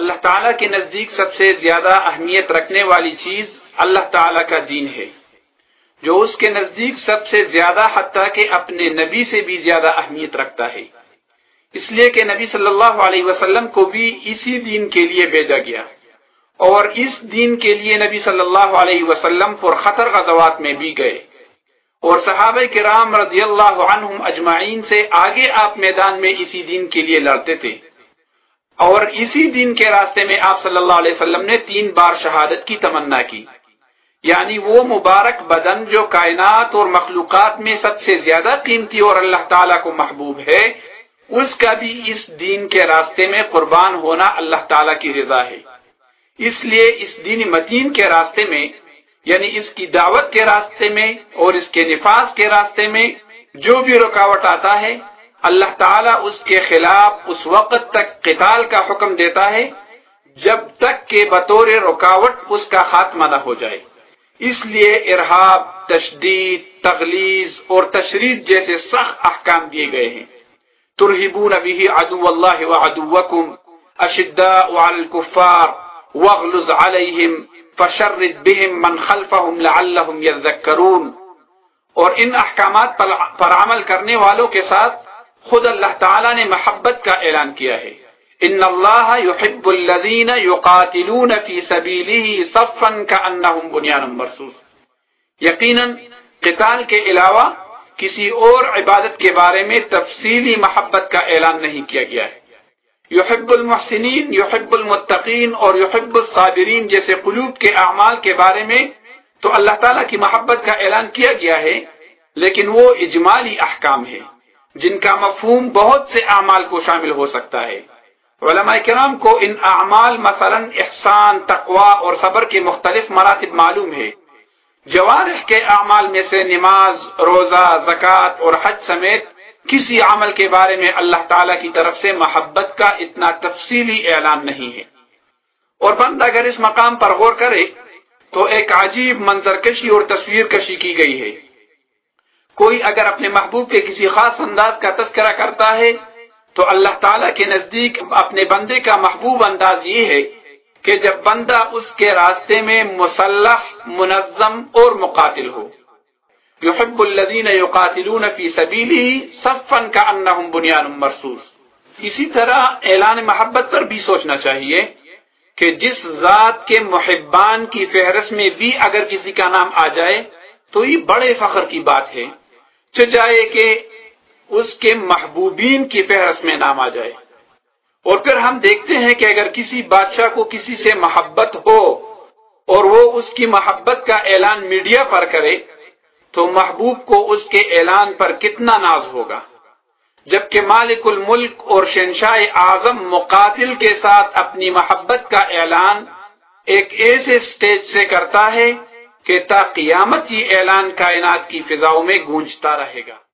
اللہ تعالیٰ کے نزدیک سب سے زیادہ اہمیت رکھنے والی چیز اللہ تعالیٰ کا دین ہے۔ جو اس کے نزدیک سب سے زیادہ حتیٰ کہ اپنے نبی سے بھی زیادہ اہمیت رکھتا ہے۔ اس لیے کہ نبی صلی اللہ علیہ وسلم کو بھی اسی دین کے لیے بھیجا گیا۔ اور اس دین کے لیے نبی صلی اللہ علیہ وسلم پر خطر غزوات میں بھی گئے۔ اور صحابہ کرام رضی اللہ عنہم اجمعین سے آگے آپ میدان میں اسی دین کے لیے لڑتے تھے۔ اور اسی دن کے راستے میں آپ صلی اللہ علیہ وسلم نے تین بار شہادت کی تمنا کی۔ یعنی وہ مبارک بدن جو کائنات اور مخلوقات میں سب سے زیادہ قیمتی اور اللہ تعالیٰ کو محبوب ہے، اس کا بھی اس دین کے راستے میں قربان ہونا اللہ تعالیٰ کی رضا ہے۔ اس لیے اس دین متین کے راستے میں یعنی اس کی دعوت کے راستے میں اور اس کے نفاذ کے راستے میں جو بھی رکاوٹ آتا ہے اللہ تعالیٰ اس کے خلاف اس وقت تک قتال کا حکم دیتا ہے جب تک کہ بطور رکاوٹ اس کا خاتمہ نہ ہو جائے۔ اس لیے ارحاب تشدید، تغلیز اور تشرید جیسے سخت احکام دیے گئے ہیں۔ ترہبون به عدو اللہ وعدوکم اشداء على الكفار واغلظ عليهم فشرد بهم من خلفهم لعلهم يذكرون اور ان احکامات پر عمل کرنے والوں کے ساتھ خود اللہ تعالی نے محبت کا اعلان کیا ہے۔ ان اللہ يحب الذين يقاتلون في سبيله صفا كانهم بنيان مرصوص۔ یقینا قتال کے علاوہ کسی اور عبادت کے بارے میں تفصیلی محبت کا اعلان نہیں کیا گیا ہے۔ یحب المحسنین، یحب المتقین اور یحب الصابرین جیسے قلوب کے اعمال کے بارے میں تو اللہ تعالیٰ کی محبت کا اعلان کیا گیا ہے، لیکن وہ اجمالی احکام ہے جن کا مفہوم بہت سے اعمال کو شامل ہو سکتا ہے۔ علماء کرام کو ان اعمال مثلا احسان تقوا اور صبر کے مختلف مراتب معلوم ہے جوارح کے اعمال میں سے نماز، روزہ، زکوٰۃ اور حج سمیت کسی عمل کے بارے میں اللہ تعالی کی طرف سے محبت کا اتنا تفصیلی اعلان نہیں ہے۔ اور بند اگر اس مقام پر غور کرے تو ایک عجیب منظر کشی اور تصویر کشی کی گئی ہے۔ کوئی اگر اپنے محبوب کے کسی خاص انداز کا تذکرہ کرتا ہے، تو اللہ تعالی کے نزدیک اپنے بندے کا محبوب انداز یہ ہے کہ جب بندہ اس کے راستے میں مسلح، منظم اور مقاتل ہو۔ یحب الذین یقاتلون فی سبیلہ صفا کانہم بنیان مرصوص۔ اسی طرح اعلان محبت پر بھی سوچنا چاہیے کہ جس ذات کے محبان کی فہرست میں بھی اگر کسی کا نام آ جائے، تو یہ بڑے فخر کی بات ہے۔ چاہے کہ اس کے محبوبین کی فہرست میں نام آ جائے۔ اور پھر ہم دیکھتے ہیں کہ اگر کسی بادشاہ کو کسی سے محبت ہو اور وہ اس کی محبت کا اعلان میڈیا پر کرے، تو محبوب کو اس کے اعلان پر کتنا ناز ہوگا؟ جبکہ مالک الملک اور شنشاہ اعظم مقاتل کے ساتھ اپنی محبت کا اعلان ایک ایسے سٹیج سے کرتا ہے کہ تا قیامت یہ اعلان کائنات کی فضاؤں میں گونجتا رہے گا۔